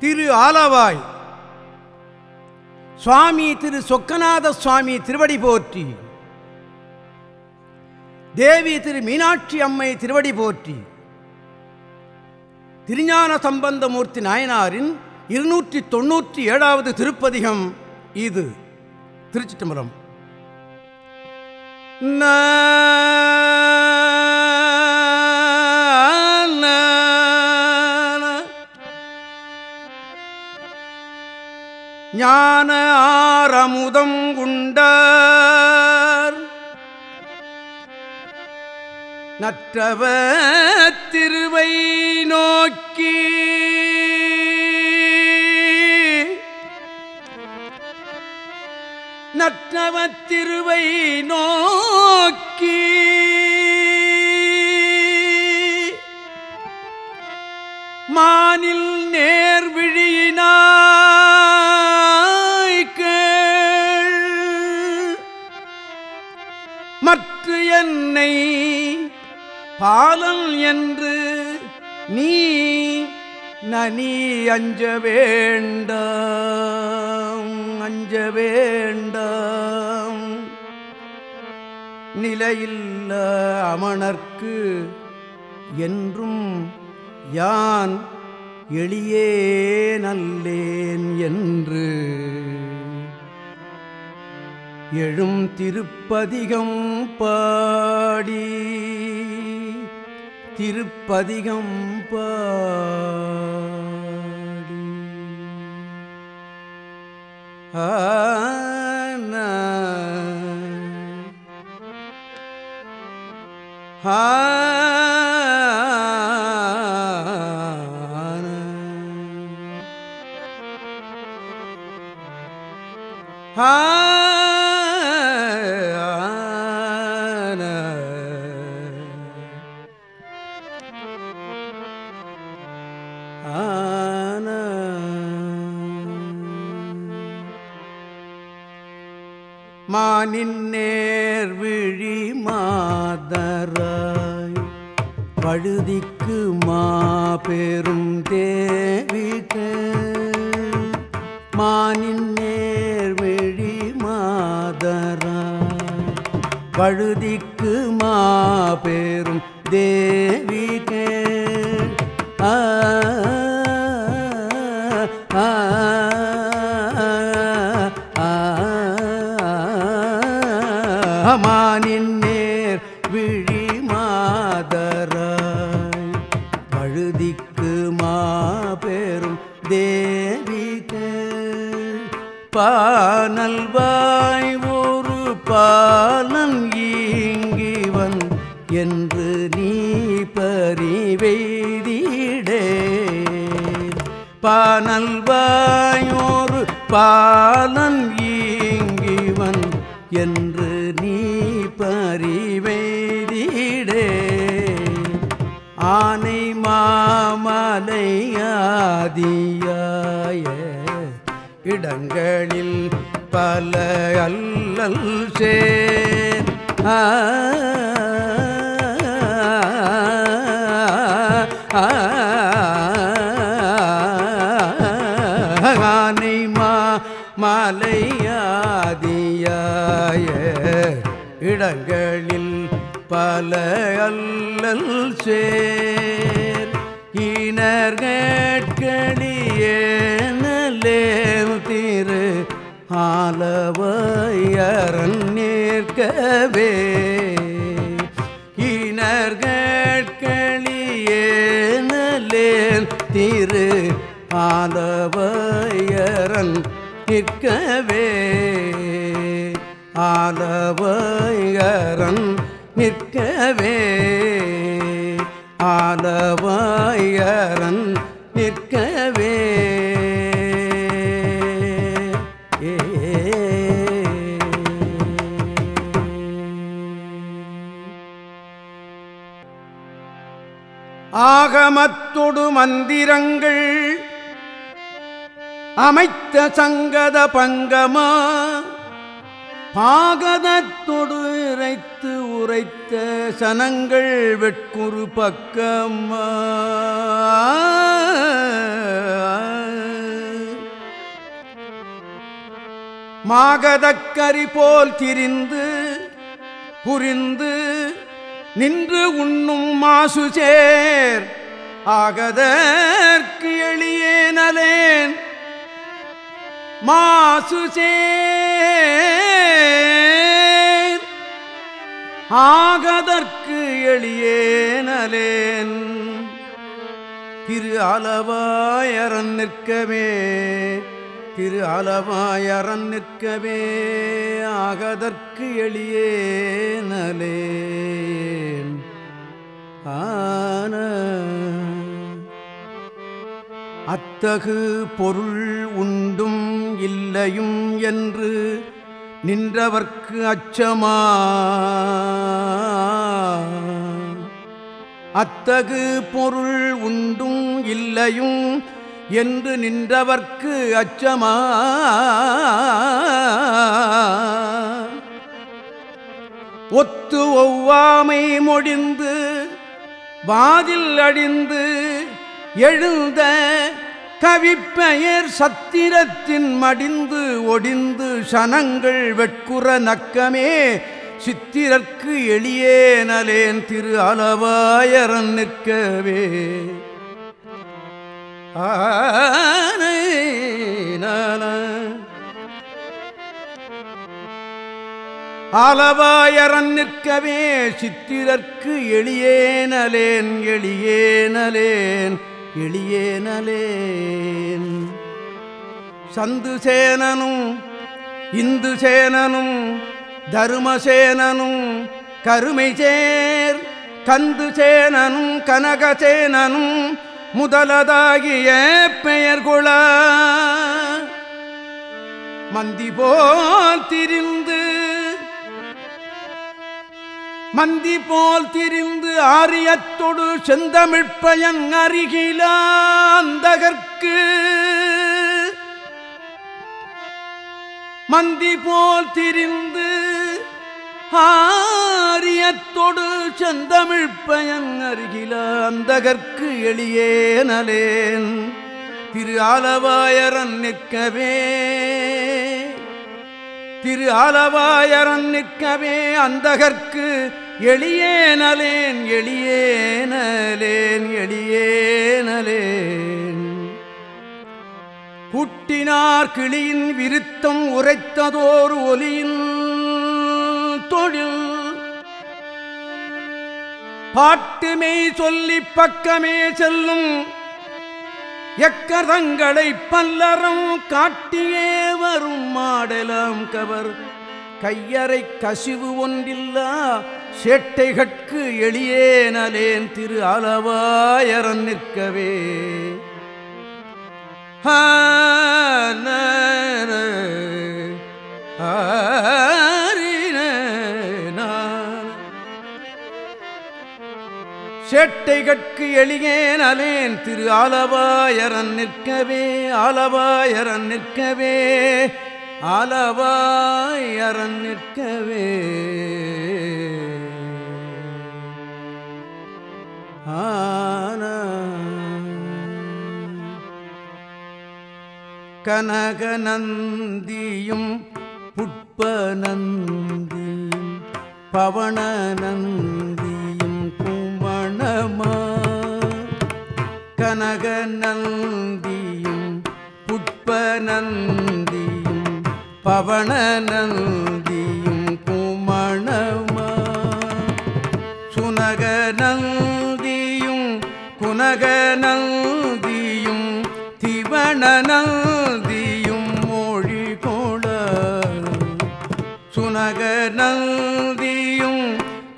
திரு ஆலவாய். சுவாமி திரு சொக்கநாத சுவாமி திருவடி போற்றி. தேவி திரு மீனாட்சி அம்மை திருவடி போற்றி. திருஞான சம்பந்தமூர்த்தி நாயனாரின் இருநூற்றி தொன்னூற்றி ஏழாவது திருப்பதிகம் இது. திருச்சிட்டம்பரம் ஞான ஆரமுதம் உண்டார் நற்றவ திருவை நோக்கி. நற்றவ திருவை நோக்கி. என்னை பாலம் என்று நீ நனி அஞ்ச வேண்டாம் அஞ்ச வேண்டாம். நிலையில்ல அமணர்க்கு என்றும் யான் எளியே நல்லேன் என்று எழும் திருப்பதிகம் பாடி. திருப்பதிகம் பாடி. ஆன மானின் நேர் விழி மாதராய். பழுதிக்கு மாபெரும் தேவிக. மானின் நேர்விழி மாதராய். பழுதிக்கு மாபெரும் தேவிக. ஆ ஆ பானல்வாயோரு பாலன் ஈங்கிவன் என்று நீ பறிவெய்திடே ஆனை மாமலையாதியாய இடங்களில் பல அல்லல் சேர் ஆ ஆ மலையாதியாய இடங்களில் பல அல்லல் சேர். இனர்கட்களியேனலே திரு ஆலவையரன் நிற்கவே இனர்கட்களியேனலே திரு ஆலவையரன் நிற்கவே. ஆலவையரன் நிற்கவே. ஆலவாயரன் நிற்கவே. ஆகமத்தொடு மந்திரங்கள் அமைத்த சங்கத பங்கமா? பாகதத்தொடு இறைத்து உரைத்த சனங்கள் வெட்குறு பக்கமா? மாகதக்கரி போல் திரிந்து புரிந்து நின்று உண்ணும் மாசு மாசுசேர். ஆகதற்கு எளியேனலேன் மாசு சேர். ஆகதற்கு எளியேனலேன். திரு அளவாயரன் நிற்கவே திரு அளவாயரன் நிற்கவே ஆகதற்கு எளியேனலேன். ஆன அத்தகு பொருள் உண்டும் இல்லையும் என்று நின்றவர்க்கு அச்சமா? அத்தகு பொருள் உண்டும் இல்லையும் என்று நின்றவர்க்கு அச்சமா? ஒத்து ஒவ்வாமை மொழிந்து வாதில் அடிந்து எழுந்த கவிப்பெயர் சத்திரத்தின் மடிந்து ஒடிந்து சனங்கள் வெட்குற நக்கமே சித்திரற்கு எளியே நலேன் திரு அளவாயரன் நிற்கவே. ஆனை ஆலவாயரன் நிற்கவே சித்திரற்கு எளியேனலேன் எளியேனலேன் எளியேனலேன். சந்து சேனனும் இந்து சேனனும் தருமசேனனும் கருமை சேர் கந்து சேனனும் கனகசேனனும் முதலதாகிய பெயர் கொள மந்தி போல் திரிந்து மந்தி போல் திரிந்து ஆரியத்தொடு செந்தமிழ்ப்பயன் அருகிலாந்தகற்கு மந்தி போல் திரிந்து ஆரியத்தொடு செந்தமிழ்ப்பயன் அருகிலாந்தகற்கு எளியேனலேன். திரு ஆலவாயரன் நிற்கவே. திரு ஆலவாயரன் நிற்கவே அந்தகற்கு எளியேனலேன் எளியேனலேன் எளியேனலேன். குட்டினார் கிளியின் விருத்தம் உரைத்ததோர் ஒலியின் தொழில். பாட்டுமே சொல்லி பக்கமே செல்லும் எக்கரங்களை பல்லறம் காட்டியே வரும் மாடலாம் கவர். கையறை கசிவு ஒன்றில்லா சேட்டைகட்கு எளியேனலேன் திரு அளவாயரன் நிற்கவே. சேட்டைகட்கு எளியேன் அலேன் திரு ஆலவாயரன் நிற்கவே ஆலவாயரன் நிற்கவே ஆலவாயரன் நிற்கவே. கனகநந்தியும் புட்பநந்தி பவனநந்தியும் கும்பணமா கனகநந்தியும் புட்பநந்தியும் பவனநந்தியும் குமணமா சுனகநந்தியும் திவணநந்தியும் மொழி கொள சுனகநந்தியும்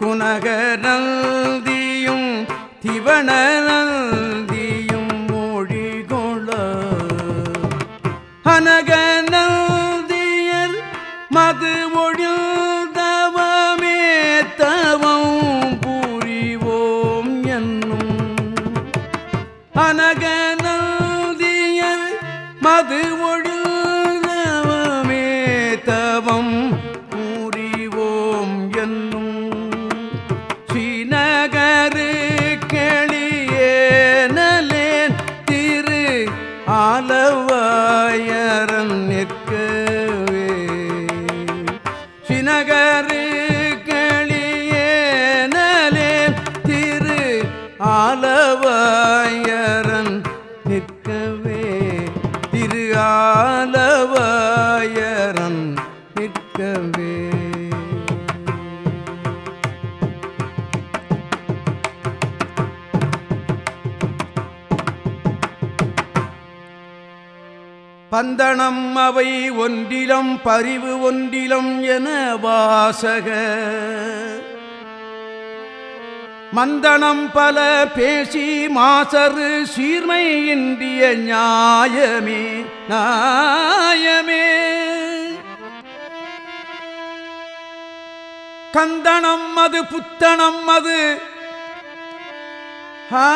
குனகநந்தியும் திவணநந்தியும் மொழி கொள அனகநந்தியர் மது நகர பந்தனம் அவை ஒன்றிலம் பரிவு ஒன்றிலம் என வாசக. மந்தனம் பல பேசி மாசரு சீர்மை இன்றிய நியாயமே நாயமே கந்தனம் அது புத்தனம் அது. ஆ,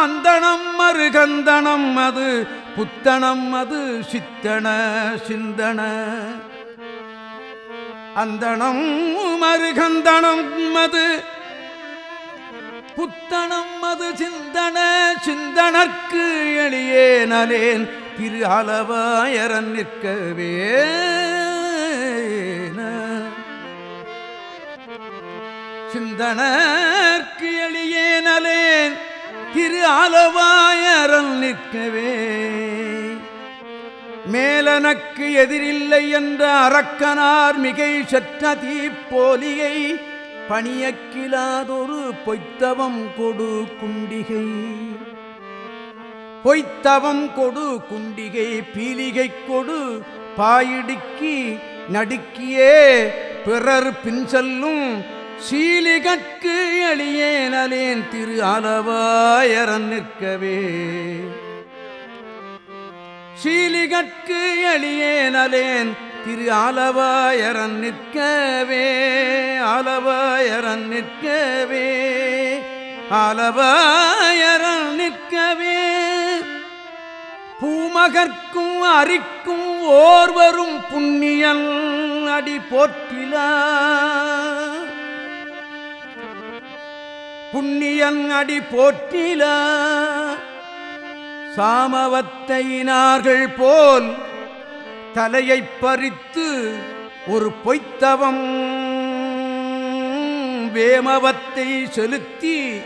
அந்தணம் மறுகந்தனம் அது புத்தனம் அது சித்தன சிந்தன. அந்தணம் மறுகந்தனம் அது புத்தனம் அது சிந்தன சிந்தனற்கு எளியே நலேன் திரு அளவாயரன் நிற்கவே சிந்தனற்கு எளியே நலேன் திரு அளவாயரன் நிற்கவே. மேலனக்கு எதிரில்லை என்ற அரக்கனார் மிகை சற்ற தீப்போலியை பணியக்கிலாதொரு பொய்த்தவம் கொடு குண்டிகை. பொய்த்தவம் கொடு குண்டிகை பீலிகை கொடு பாயிடுக்கி நடுக்கியே. பிறர் பின் செல்லும் சீலிகற்கு எளியேனலேன் திரு அளவாயரன் நிற்கவே. சீலிகற்கு எளியேனலேன் திரு அளவாயரன் நிற்கவே. அளவாயரன் நிற்கவே. அளவாயரன் நிற்கவே. பூமகற்கும் அரிக்கும் ஓர்வரும் புண்ணியல் அடி போற்றிலா. புண்ணியன் அடி போற்றிலா. சாமவத்தையினார்கள் போல் தலையை பறித்து ஒரு பொய்த்தவம். வேமவத்தை செலுத்தி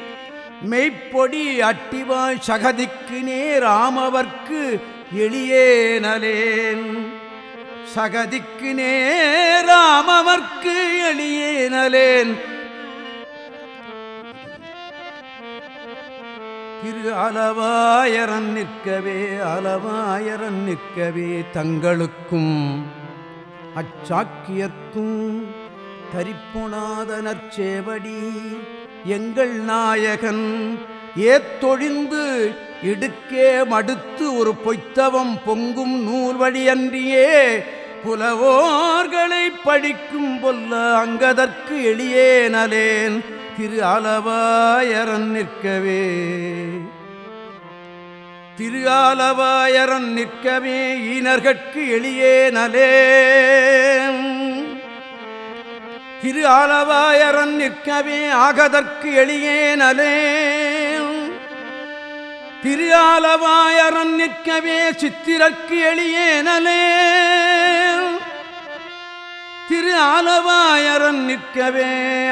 மெய்ப்பொடி அட்டிவாய் சகதிக்கு நேர் ஆமவர்க்கு எளியேனலேன். சகதிக்கு நேராமவர்க்கு எளியேனலேன். திரு அளவாயரன் நிற்கவே அளவாயரன் நிற்கவே தங்களுக்கும் அச்சாக்கியர்க்கும் தரிப்புணாத சேவடி எங்கள் நாயகன் ஏத்தொழிந்து இடுக்கே மடுத்து ஒரு பொய்த்தவம் பொங்கும் நூல் வழியன்றியே புலவோர்களை படிக்கும் பொல்ல அங்கதற்கு எளியேனலேன் திரு அளவாயரன் நிற்கவே. திரு அளவாயரன் நிற்கவே ஈனர்கட்கு எளியே நலே. திரு அளவாயரன் நிற்கவே ஆகதற்கு எளியே நலே. திரு அளவாயரன் நிற்கவே சித்திரக்கு எளியே நலே. ஆலவாயரன் நிற்கவே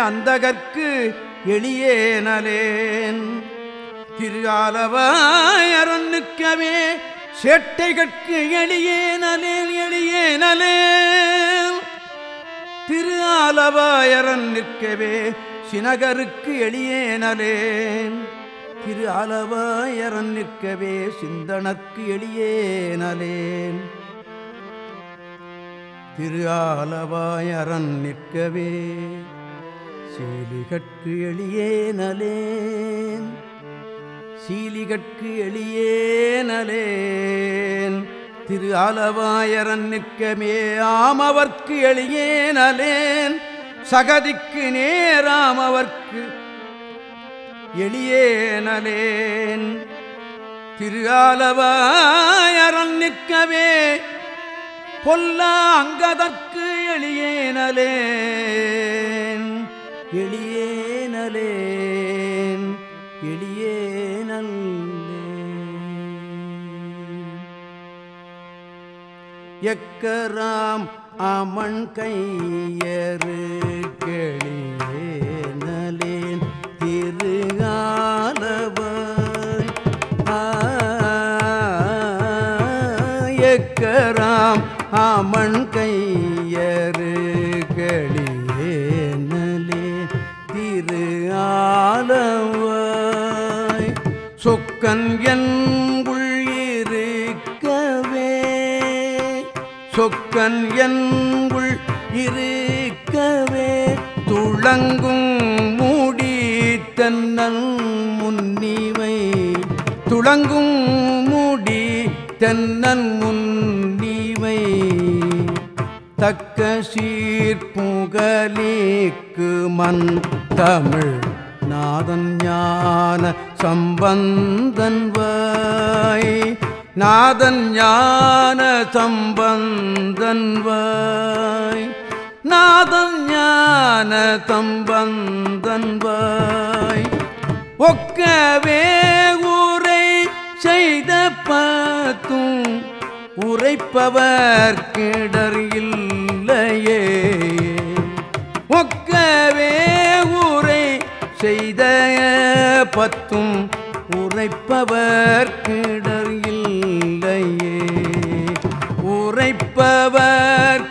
அந்தகற்கு எளியேனலேன். திரு ஆலவாயரன் நிற்கவே சேட்டைகற்கு எளியேனலேன் எளியேனலேன். திரு ஆலவாயரன் நிற்கவே சினகருக்கு எளியேனலேன். திரு அளவாயரன் நிற்கவே சிந்தனற்கு எளியேனலேன். திரு ஆலவாயரன் நிற்கவே சீலிகற்கு எளியேனலேன் சீலிகற்கு எளியேனலேன் திரு ஆலவாயரன் நிற்கமே ஆமவர்க்கு எளியேனலேன் சகதிக்கு நேராமவர்க்கு எளியேனலேன் திரு ஆலவாயரன் நிற்கவே. பொல்ல அங்கதற்கு எளியேனலேன். எளியேனலேன். எளியேனல் எக்கராம் அமன் கையறு கெளியே தேக்கராம் அமன் கையரு களியேனலே திரு ஆலவாய். சொக்கன் என் இருக்கவே சொக்கன் என்குள் இருக்கவே துளங்கும் மூடி தன்னன் முன்னிவை துளங்கும் மூடி தென்னன் முன் தக்க சீர்புகலிக்கு மண் தமிழ் நாதன் ஞான சம்பந்தன் வாய். நாதன் ஞான சம்பந்தன் வாய். நாதன் ஞான சம்பந்தன் வாய். ஒக்கவே உரை செய்த பார்த்தும் உரைப்பவர் கிடர் இல்லை இல்லையே ஒக்கவே உரை செய்த பத்தும் உரைப்பவர் கிடர் இல்லையே. உரைப்பவர்